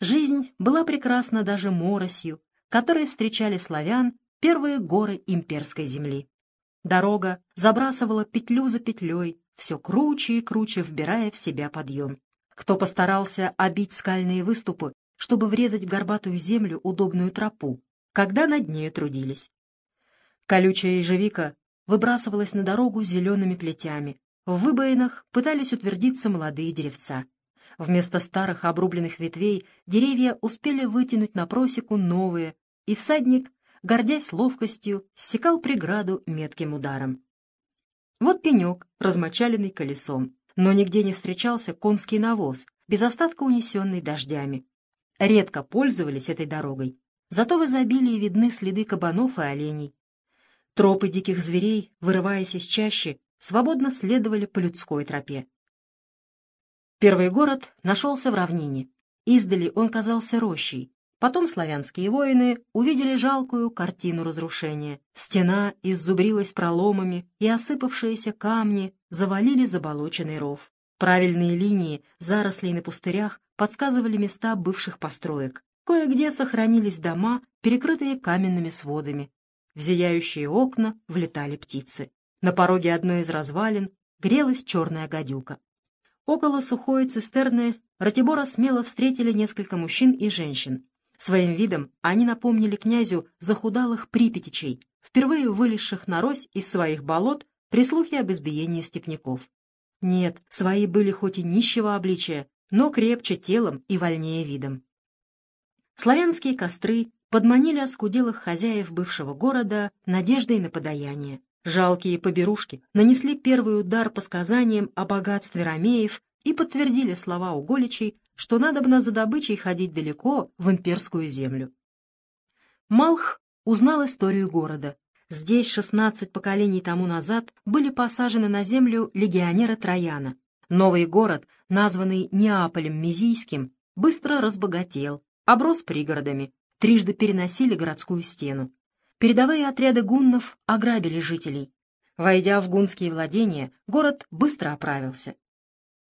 Жизнь была прекрасна даже моросью, которой встречали славян первые горы имперской земли. Дорога забрасывала петлю за петлей, все круче и круче вбирая в себя подъем. Кто постарался обить скальные выступы, чтобы врезать в горбатую землю удобную тропу, когда над нею трудились. Колючая ежевика выбрасывалась на дорогу зелеными плетями. В выбоинах пытались утвердиться молодые деревца. Вместо старых обрубленных ветвей деревья успели вытянуть на просеку новые, и всадник гордясь ловкостью, ссекал преграду метким ударом. Вот пенек, размочаленный колесом, но нигде не встречался конский навоз, без остатка унесенный дождями. Редко пользовались этой дорогой, зато в изобилии видны следы кабанов и оленей. Тропы диких зверей, вырываясь из чащи, свободно следовали по людской тропе. Первый город нашелся в равнине. Издали он казался рощей, Потом славянские воины увидели жалкую картину разрушения. Стена иззубрилась проломами, и осыпавшиеся камни завалили заболоченный ров. Правильные линии зарослей на пустырях подсказывали места бывших построек. Кое-где сохранились дома, перекрытые каменными сводами. В зияющие окна влетали птицы. На пороге одной из развалин грелась черная гадюка. Около сухой цистерны Ратибора смело встретили несколько мужчин и женщин. Своим видом они напомнили князю захудалых припятичей, впервые вылезших на рось из своих болот при слухе об избиении степняков. Нет, свои были хоть и нищего обличия, но крепче телом и вольнее видом. Славянские костры подманили оскуделых хозяев бывшего города надеждой на подаяние. Жалкие поберушки нанесли первый удар по сказаниям о богатстве ромеев и подтвердили слова уголичей что надобно за добычей ходить далеко в имперскую землю. Малх узнал историю города. Здесь 16 поколений тому назад были посажены на землю легионеры Трояна. Новый город, названный Неаполем Мизийским, быстро разбогател, оброс пригородами, трижды переносили городскую стену. Передовые отряды гуннов ограбили жителей. Войдя в гунские владения, город быстро оправился.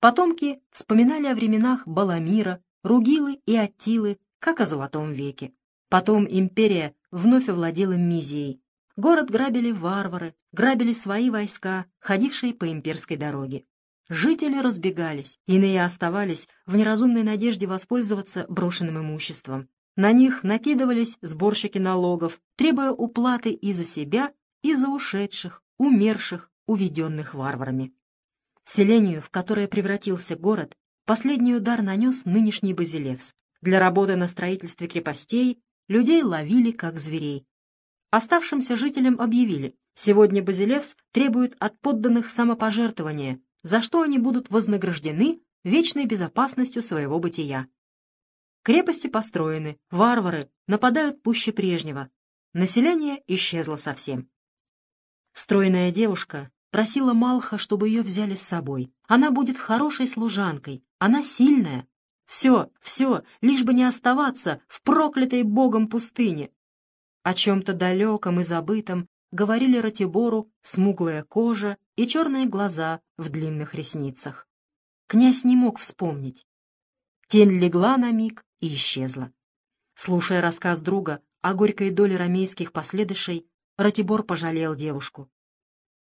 Потомки вспоминали о временах Баламира, Ругилы и Аттилы, как о Золотом веке. Потом империя вновь овладела Мизией. Город грабили варвары, грабили свои войска, ходившие по имперской дороге. Жители разбегались, иные оставались в неразумной надежде воспользоваться брошенным имуществом. На них накидывались сборщики налогов, требуя уплаты и за себя, и за ушедших, умерших, уведенных варварами. Селению, в которое превратился город, последний удар нанес нынешний Базилевс. Для работы на строительстве крепостей людей ловили как зверей. Оставшимся жителям объявили, сегодня Базилевс требует от подданных самопожертвования, за что они будут вознаграждены вечной безопасностью своего бытия. Крепости построены, варвары нападают пуще прежнего. Население исчезло совсем. Стройная девушка, Просила Малха, чтобы ее взяли с собой. Она будет хорошей служанкой, она сильная. Все, все, лишь бы не оставаться в проклятой богом пустыне. О чем-то далеком и забытом говорили Ратибору смуглая кожа и черные глаза в длинных ресницах. Князь не мог вспомнить. Тень легла на миг и исчезла. Слушая рассказ друга о горькой доле ромейских последующей, Ратибор пожалел девушку.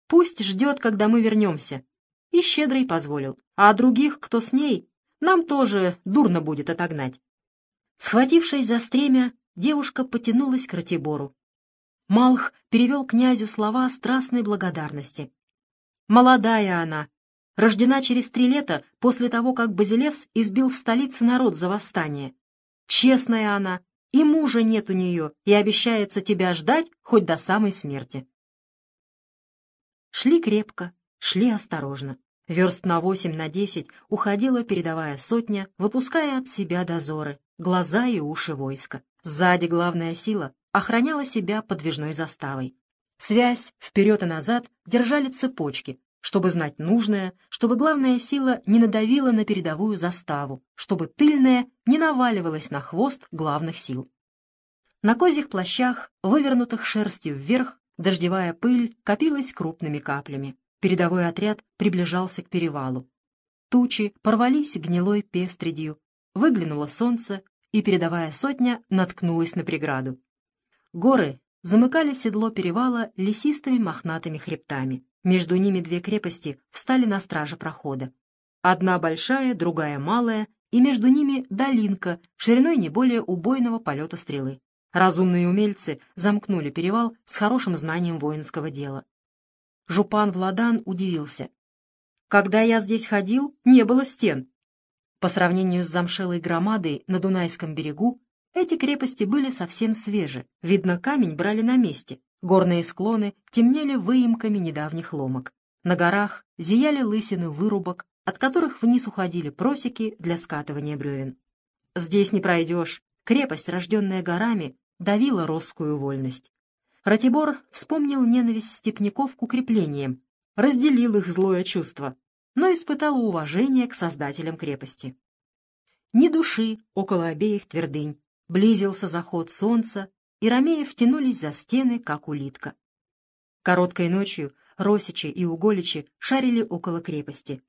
Пусть ждет, когда мы вернемся. И щедрый позволил. А других, кто с ней, нам тоже дурно будет отогнать. Схватившись за стремя, девушка потянулась к Ратибору. Малх перевел князю слова страстной благодарности. Молодая она, рождена через три лета после того, как Базилевс избил в столице народ за восстание. Честная она, и мужа нет у нее, и обещается тебя ждать хоть до самой смерти. Шли крепко, шли осторожно. Верст на восемь, на десять уходила передовая сотня, выпуская от себя дозоры, глаза и уши войска. Сзади главная сила охраняла себя подвижной заставой. Связь вперед и назад держали цепочки, чтобы знать нужное, чтобы главная сила не надавила на передовую заставу, чтобы тыльная не наваливалась на хвост главных сил. На козьих плащах, вывернутых шерстью вверх, Дождевая пыль копилась крупными каплями. Передовой отряд приближался к перевалу. Тучи порвались гнилой пестредью. Выглянуло солнце, и передовая сотня наткнулась на преграду. Горы замыкали седло перевала лесистыми мохнатыми хребтами. Между ними две крепости встали на страже прохода. Одна большая, другая малая, и между ними долинка, шириной не более убойного полета стрелы. Разумные умельцы замкнули перевал с хорошим знанием воинского дела. Жупан Владан удивился. «Когда я здесь ходил, не было стен». По сравнению с замшелой громадой на Дунайском берегу, эти крепости были совсем свежи. Видно, камень брали на месте. Горные склоны темнели выемками недавних ломок. На горах зияли лысины вырубок, от которых вниз уходили просеки для скатывания бревен. Здесь не пройдешь. Крепость, рожденная горами, давила росскую вольность. Ратибор вспомнил ненависть степняков к укреплениям, разделил их злое чувство, но испытал уважение к создателям крепости. Ни души около обеих твердынь. Близился заход солнца, и ромеи втянулись за стены, как улитка. Короткой ночью Росичи и Уголичи шарили около крепости.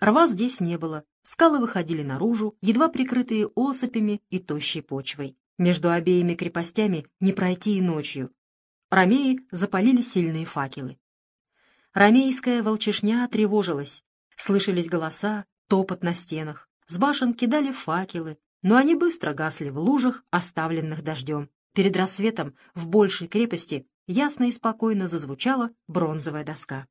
Рва здесь не было, скалы выходили наружу, едва прикрытые осыпями и тощей почвой. Между обеими крепостями не пройти и ночью. Ромеи запалили сильные факелы. Ромейская волчишня тревожилась. Слышались голоса, топот на стенах. С башен кидали факелы, но они быстро гасли в лужах, оставленных дождем. Перед рассветом в большей крепости ясно и спокойно зазвучала бронзовая доска.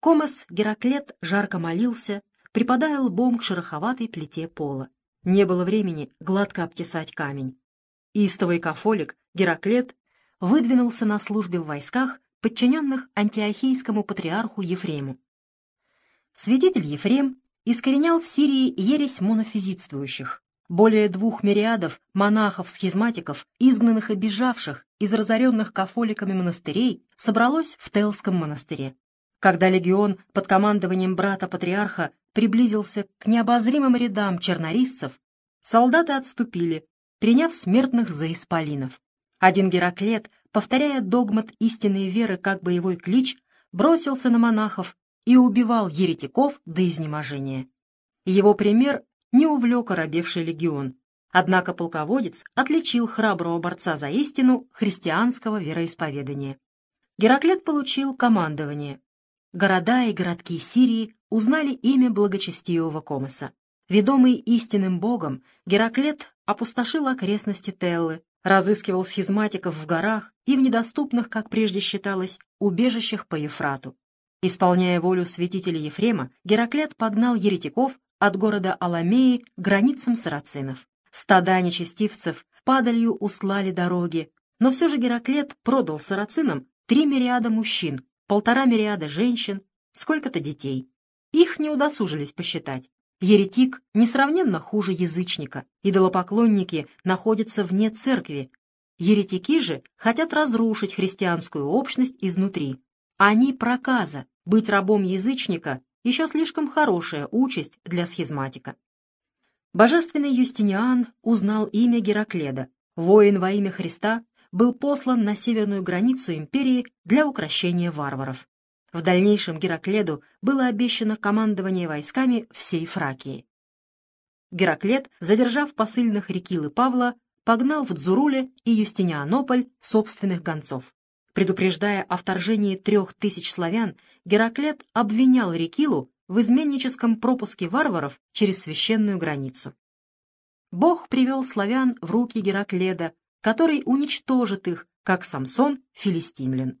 Комос Гераклет жарко молился, припадая лбом к шероховатой плите пола. Не было времени гладко обтесать камень. Истовый кафолик Гераклет выдвинулся на службе в войсках, подчиненных антиохийскому патриарху Ефрему. Святитель Ефрем искоренял в Сирии ересь монофизитствующих. Более двух мириадов монахов-схизматиков, изгнанных и бежавших из разоренных кафоликами монастырей, собралось в Телском монастыре. Когда легион под командованием брата-патриарха приблизился к необозримым рядам чернорисцев, солдаты отступили, приняв смертных за исполинов. Один Гераклет, повторяя догмат истинной веры как боевой клич, бросился на монахов и убивал еретиков до изнеможения. Его пример не увлек оробевший легион, однако полководец отличил храброго борца за истину христианского вероисповедания. Гераклет получил командование, Города и городки Сирии узнали имя благочестивого Комоса. Ведомый истинным богом, Гераклет опустошил окрестности Теллы, разыскивал схизматиков в горах и в недоступных, как прежде считалось, убежищах по Ефрату. Исполняя волю святителя Ефрема, Гераклет погнал еретиков от города Аламеи к границам сарацинов. Стада нечестивцев падалью услали дороги, но все же Гераклет продал сарацинам три мириада мужчин, полтора мириада женщин, сколько-то детей. Их не удосужились посчитать. Еретик несравненно хуже язычника, идолопоклонники находятся вне церкви. Еретики же хотят разрушить христианскую общность изнутри. Они проказа, быть рабом язычника — еще слишком хорошая участь для схизматика. Божественный Юстиниан узнал имя Геракледа. Воин во имя Христа был послан на северную границу империи для укрощения варваров. В дальнейшем Геракледу было обещано командование войсками всей Фракии. Гераклет, задержав посыльных Рекилы Павла, погнал в Дзуруле и Юстинианополь собственных гонцов. Предупреждая о вторжении трех тысяч славян, Гераклет обвинял Рекилу в изменническом пропуске варваров через священную границу. Бог привел славян в руки Геракледа, который уничтожит их, как Самсон филистимлян.